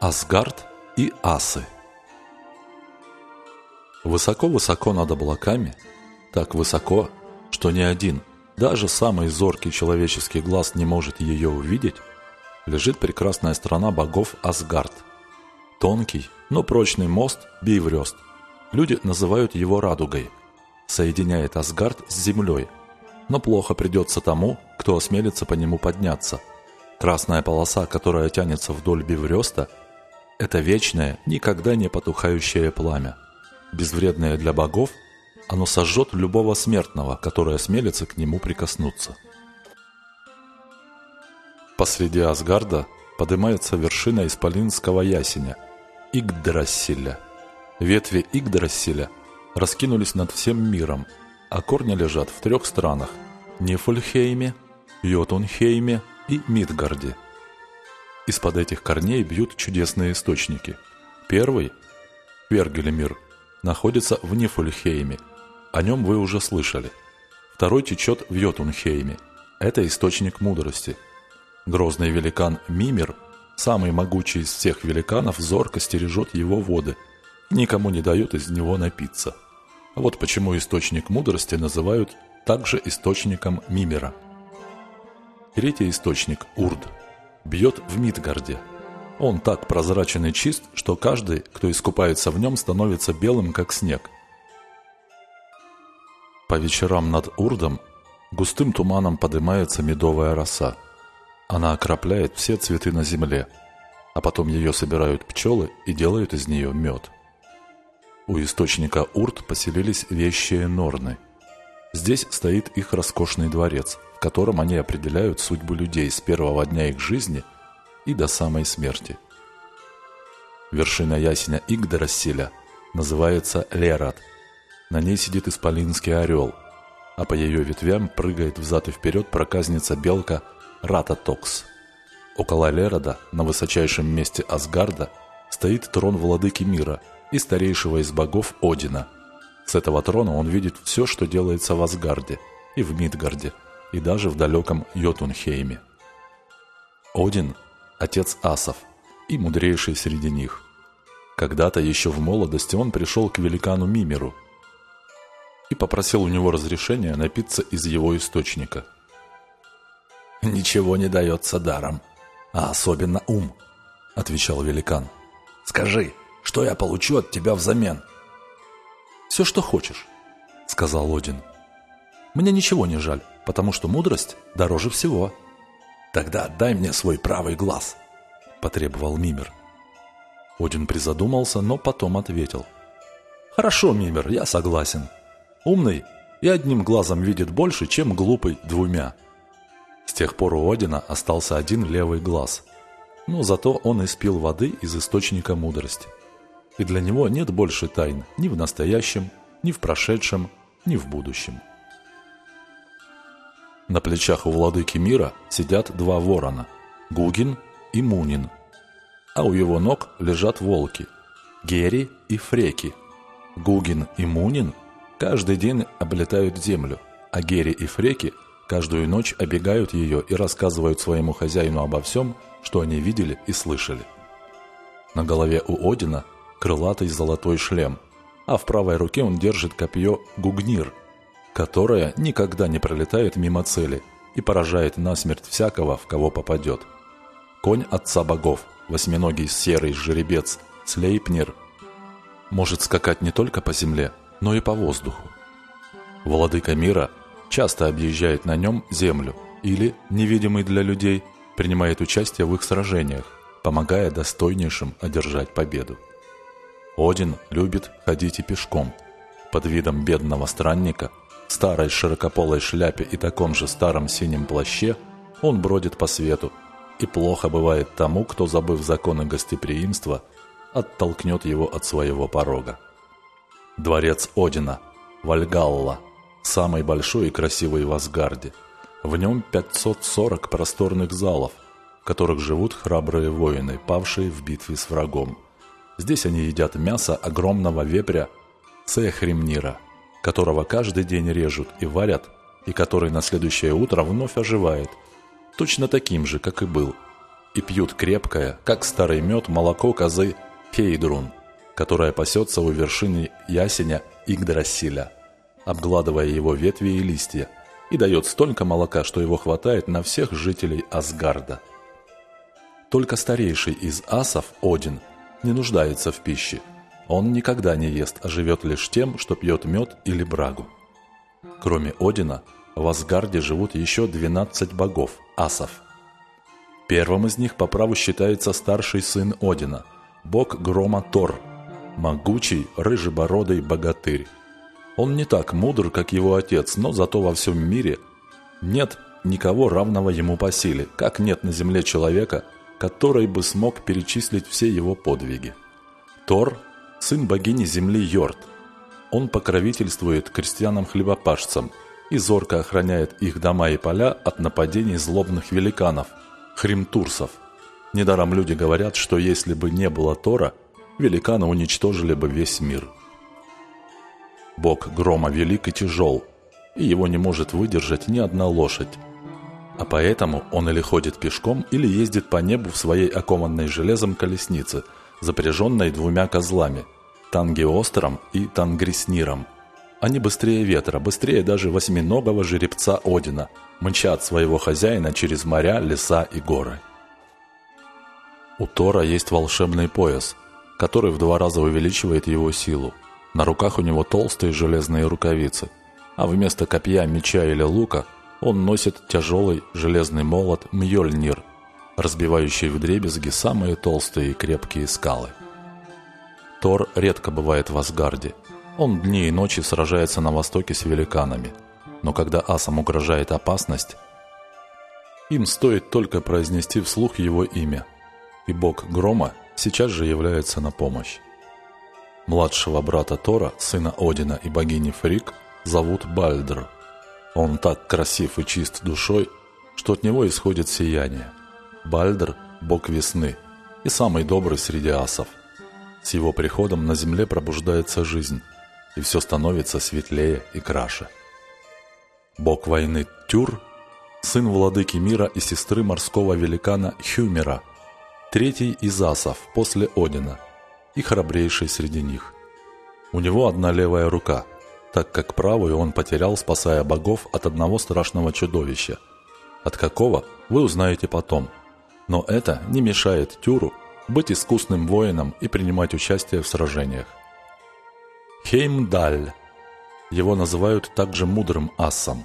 Асгард и асы Высоко-высоко над облаками, так высоко, что ни один, даже самый зоркий человеческий глаз не может ее увидеть, лежит прекрасная страна богов Асгард. Тонкий, но прочный мост Биврёст. Люди называют его радугой. Соединяет Асгард с землей. Но плохо придется тому, кто осмелится по нему подняться. Красная полоса, которая тянется вдоль Биврёста – это вечное, никогда не потухающее пламя. Безвредное для богов, оно сожжет любого смертного, который осмелится к нему прикоснуться. Посреди Асгарда поднимается вершина исполинского ясеня – Игдрасиля. Ветви Игдрасиля раскинулись над всем миром, а корни лежат в трех странах – Нифльхейме, Йотунхейме и Мидгарде – из-под этих корней бьют чудесные источники. Первый, Вергелемир, находится в Нифульхейме. О нем вы уже слышали. Второй течет в Йотунхейме. Это источник мудрости. Грозный великан Мимир, самый могучий из всех великанов, зорко стережет его воды. Никому не дает из него напиться. Вот почему источник мудрости называют также источником Мимира. Третий источник – Урд – бьет в Мидгарде. Он так прозрачен и чист, что каждый, кто искупается в нем, становится белым, как снег. По вечерам над Урдом густым туманом поднимается медовая роса. Она окропляет все цветы на земле, а потом ее собирают пчелы и делают из нее мед. У источника Урд поселились вещие норны. Здесь стоит их роскошный дворец – в котором они определяют судьбу людей с первого дня их жизни и до самой смерти. Вершина ясеня Игдрасиля называется Лерат. На ней сидит исполинский орел, а по ее ветвям прыгает взад и вперед проказница белка Рататокс. Около Лерада, на высочайшем месте Асгарда, стоит трон владыки мира и старейшего из богов Одина. С этого трона он видит все, что делается в Асгарде и в Мидгарде – и даже в далеком Йотунхейме. Один – отец асов и мудрейший среди них. Когда-то еще в молодости он пришел к великану Мимеру и попросил у него разрешения напиться из его источника. «Ничего не дается даром, а особенно ум», – отвечал великан. «Скажи, что я получу от тебя взамен?» «Все, что хочешь», – сказал Один. «Мне ничего не жаль» потому что мудрость дороже всего. «Тогда отдай мне свой правый глаз», – потребовал Мимер. Один призадумался, но потом ответил. «Хорошо, Мимер, я согласен. Умный и одним глазом видит больше, чем глупый двумя». С тех пор у Одина остался один левый глаз, но зато он испил воды из источника мудрости. И для него нет больше тайн ни в настоящем, ни в прошедшем, ни в будущем. На плечах у владыки мира сидят два ворона – Гугин и Мунин. А у его ног лежат волки – Гери и Фреки. Гугин и Мунин каждый день облетают землю, а Гери и Фреки каждую ночь обегают ее и рассказывают своему хозяину обо всем, что они видели и слышали. На голове у Одина крылатый золотой шлем, а в правой руке он держит копье Гугнир – которая никогда не пролетает мимо цели и поражает насмерть всякого, в кого попадет. Конь отца богов, восьминогий серый жеребец, Слейпнер, может скакать не только по земле, но и по воздуху. Владыка мира часто объезжает на нем землю или, невидимый для людей, принимает участие в их сражениях, помогая достойнейшим одержать победу. Один любит ходить и пешком. Под видом бедного странника – старой широкополой шляпе и таком же старом синем плаще он бродит по свету, и плохо бывает тому, кто, забыв законы гостеприимства, оттолкнет его от своего порога. Дворец Одина, Вальгалла, самый большой и красивый в Асгарде. В нем 540 просторных залов, в которых живут храбрые воины, павшие в битве с врагом. Здесь они едят мясо огромного вепря Цехримнира – которого каждый день режут и варят, и который на следующее утро вновь оживает, точно таким же, как и был, и пьют крепкое, как старый мед, молоко козы Хейдрун, которая пасется у вершины ясеня Игдрасиля, обгладывая его ветви и листья, и дает столько молока, что его хватает на всех жителей Асгарда. Только старейший из асов, Один, не нуждается в пище. Он никогда не ест, а живет лишь тем, что пьет мед или брагу. Кроме Одина, в Асгарде живут еще 12 богов, асов. Первым из них по праву считается старший сын Одина, бог грома Тор, могучий рыжебородый богатырь. Он не так мудр, как его отец, но зато во всем мире нет никого равного ему по силе, как нет на земле человека, который бы смог перечислить все его подвиги. Тор – сын богини земли Йорд. Он покровительствует крестьянам-хлебопашцам и зорко охраняет их дома и поля от нападений злобных великанов – хримтурсов. Недаром люди говорят, что если бы не было Тора, великаны уничтожили бы весь мир – Бог грома велик и тяжел, и его не может выдержать ни одна лошадь. А поэтому он или ходит пешком, или ездит по небу в своей окованной железом колеснице, запряженной двумя козлами – Тангиостером и Тангрисниром. Они быстрее ветра, быстрее даже восьминогого жеребца Одина, мчат своего хозяина через моря, леса и горы. У Тора есть волшебный пояс, который в два раза увеличивает его силу – на руках у него толстые железные рукавицы, а вместо копья, меча или лука он носит тяжелый железный молот Мьёльнир, разбивающий вдребезги самые толстые и крепкие скалы. Тор редко бывает в Асгарде. Он дни и ночи сражается на востоке с великанами. Но когда асам угрожает опасность, им стоит только произнести вслух его имя, и бог Грома сейчас же является на помощь. Младшего брата Тора, сына Одина и богини Фрик, зовут Бальдр. Он так красив и чист душой, что от него исходит сияние. Бальдр – бог весны и самый добрый среди асов. С его приходом на земле пробуждается жизнь, и все становится светлее и краше. Бог войны Тюр – сын владыки мира и сестры морского великана Хюмера, третий из асов после Одина – и храбрейший среди них. У него одна левая рука, так как правую он потерял, спасая богов от одного страшного чудовища. От какого, вы узнаете потом. Но это не мешает Тюру быть искусным воином и принимать участие в сражениях. Хеймдаль. Его называют также мудрым асом.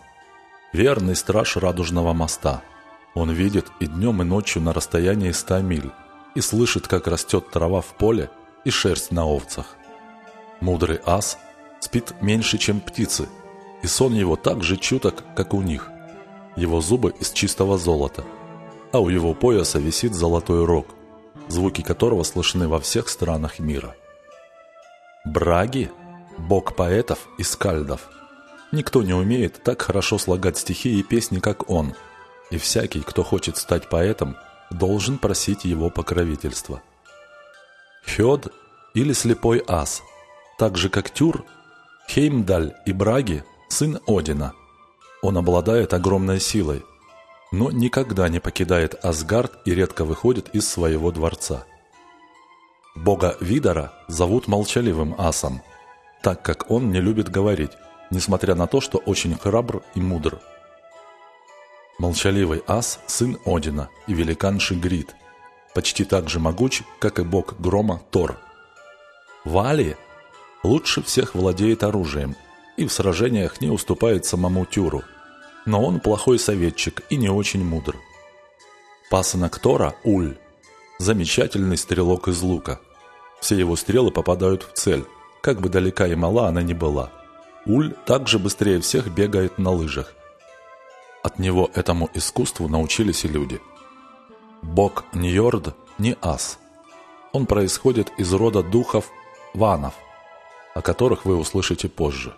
Верный страж Радужного моста. Он видит и днем, и ночью на расстоянии ста миль и слышит, как растет трава в поле и шерсть на овцах. Мудрый ас спит меньше, чем птицы, и сон его так же чуток, как у них. Его зубы из чистого золота, а у его пояса висит золотой рог, звуки которого слышны во всех странах мира. Браги – бог поэтов и скальдов. Никто не умеет так хорошо слагать стихи и песни, как он, и всякий, кто хочет стать поэтом, должен просить его покровительства – Хёд или слепой ас, так же как Тюр, Хеймдаль и Браги – сын Одина. Он обладает огромной силой, но никогда не покидает Асгард и редко выходит из своего дворца. Бога Видора зовут молчаливым асом, так как он не любит говорить, несмотря на то, что очень храбр и мудр. Молчаливый ас – сын Одина и великан Шигрид – почти так же могуч, как и бог грома Тор. Вали лучше всех владеет оружием и в сражениях не уступает самому Тюру, но он плохой советчик и не очень мудр. Пасынок Тора, Уль, замечательный стрелок из лука. Все его стрелы попадают в цель, как бы далека и мала она ни была. Уль также быстрее всех бегает на лыжах. От него этому искусству научились и люди – Бог Ньорд не ас. Он происходит из рода духов ванов, о которых вы услышите позже.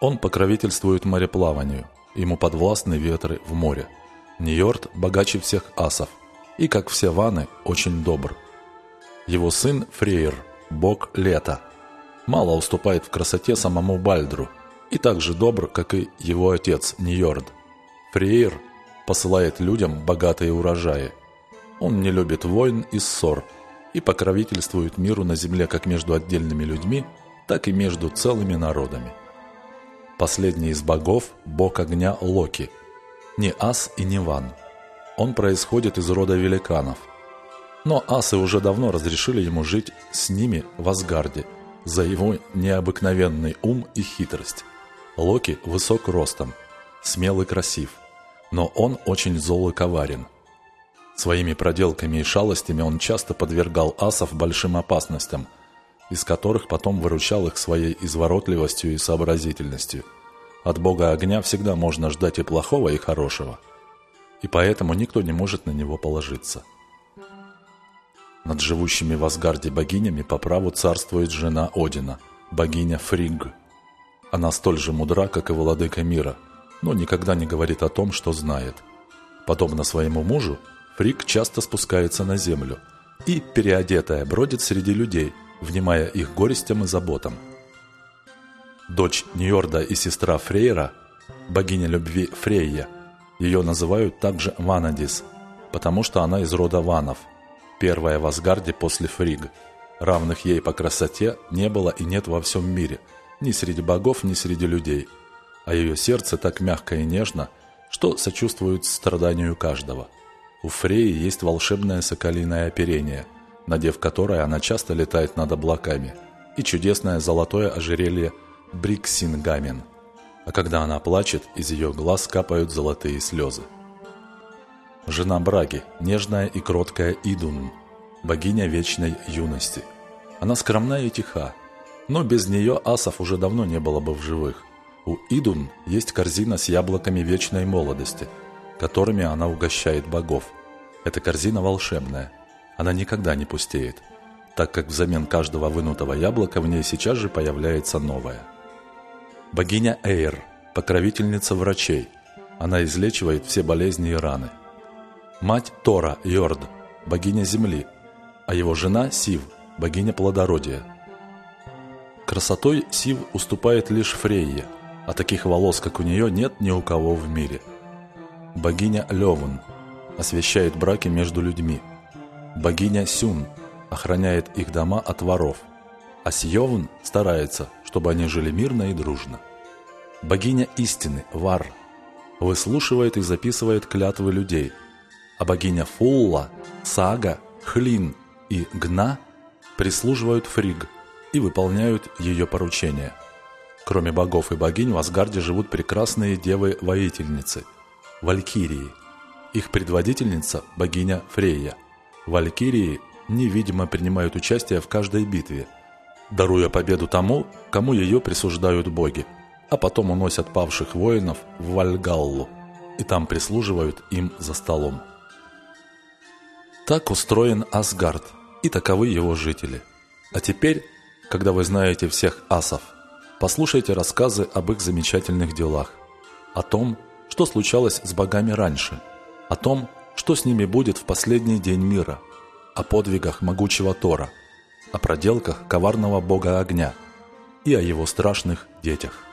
Он покровительствует мореплаванию, ему подвластны ветры в море. Ньорд богаче всех асов, и, как все ваны, очень добр. Его сын Фрейр, бог лета, мало уступает в красоте самому Бальдру, и так же добр, как и его отец Ньорд. Фрейр посылает людям богатые урожаи, Он не любит войн и ссор и покровительствует миру на земле как между отдельными людьми, так и между целыми народами. Последний из богов – бог огня Локи. Не ас и не ван. Он происходит из рода великанов. Но асы уже давно разрешили ему жить с ними в Асгарде за его необыкновенный ум и хитрость. Локи высок ростом, смел и красив, но он очень зол и коварен – Своими проделками и шалостями он часто подвергал асов большим опасностям, из которых потом выручал их своей изворотливостью и сообразительностью. От бога огня всегда можно ждать и плохого, и хорошего. И поэтому никто не может на него положиться. Над живущими в Асгарде богинями по праву царствует жена Одина, богиня Фригг. Она столь же мудра, как и владыка мира, но никогда не говорит о том, что знает. Подобно своему мужу, Фрик часто спускается на землю и, переодетая, бродит среди людей, внимая их горестям и заботам. Дочь Ньорда и сестра Фрейра, богиня любви Фрейя, ее называют также Ванадис, потому что она из рода Ванов, первая в Асгарде после Фриг. Равных ей по красоте не было и нет во всем мире, ни среди богов, ни среди людей. А ее сердце так мягко и нежно, что сочувствует страданию каждого – у Фреи есть волшебное соколиное оперение, надев которое она часто летает над облаками, и чудесное золотое ожерелье Бриксингамен. А когда она плачет, из ее глаз капают золотые слезы. Жена Браги, нежная и кроткая Идун, богиня вечной юности. Она скромна и тиха, но без нее асов уже давно не было бы в живых. У Идун есть корзина с яблоками вечной молодости – которыми она угощает богов. Эта корзина волшебная. Она никогда не пустеет, так как взамен каждого вынутого яблока в ней сейчас же появляется новое. Богиня Эйр, покровительница врачей. Она излечивает все болезни и раны. Мать Тора, Йорд, богиня земли, а его жена Сив, богиня плодородия. Красотой Сив уступает лишь Фрейе, а таких волос, как у нее, нет ни у кого в мире – Богиня Левун освещает браки между людьми. Богиня Сюн охраняет их дома от воров. А Сьевун старается, чтобы они жили мирно и дружно. Богиня истины, Вар, выслушивает и записывает клятвы людей. А богиня Фулла, Сага, Хлин и Гна прислуживают Фриг и выполняют ее поручения. Кроме богов и богинь в Асгарде живут прекрасные девы-воительницы – Валькирии. Их предводительница – богиня Фрейя. Валькирии невидимо принимают участие в каждой битве, даруя победу тому, кому ее присуждают боги, а потом уносят павших воинов в Вальгаллу и там прислуживают им за столом. Так устроен Асгард, и таковы его жители. А теперь, когда вы знаете всех асов, послушайте рассказы об их замечательных делах, о том, что случалось с богами раньше, о том, что с ними будет в последний день мира, о подвигах могучего Тора, о проделках коварного бога огня и о его страшных детях.